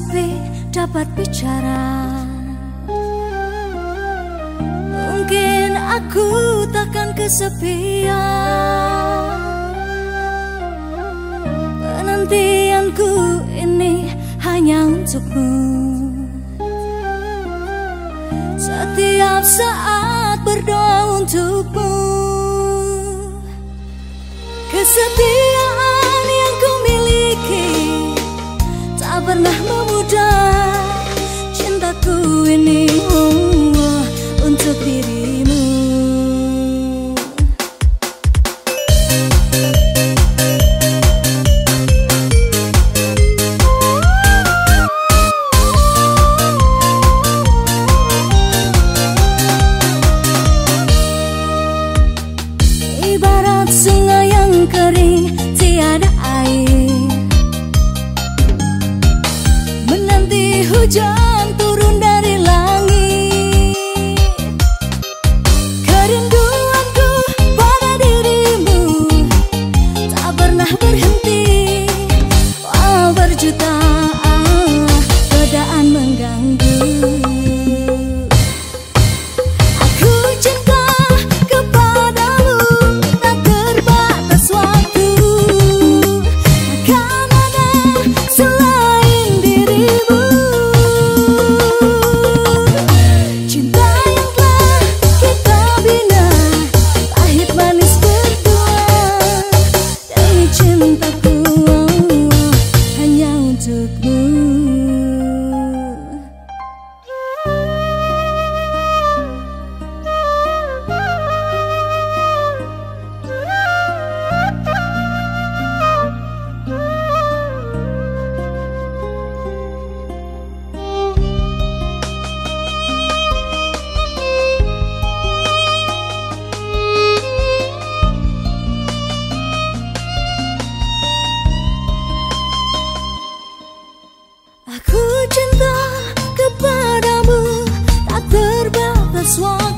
sepi dapat bicara. Mungkin aku takkan kesepian. Penantianku ini hanya untukmu. Setiap saat berdoa untukmu. Kesetiaan Ibarat sungai yang kering tiada air. Menanti hujan turun dari langit. Kerinduanku pada dirimu Tak pernah berhenti. Oh berjuta Aku cinta kepadamu tak terbatas waktu